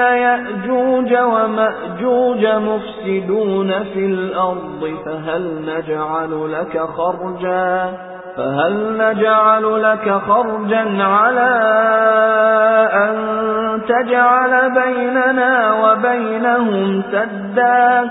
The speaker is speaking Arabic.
يَأْجُوجَ وَمَأْجُوجَ مُفْسِدُونَ فِي الْأَرْضِ فَهَلْ نَجْعَلُ لَكَ خَرْجًا؟ فَهَلْ نَجْعَلُ لَكَ خَرْجًا عَلَى أَن تَجْعَلَ بَيْنَنَا وَبَيْنَهُمْ سَدًّا؟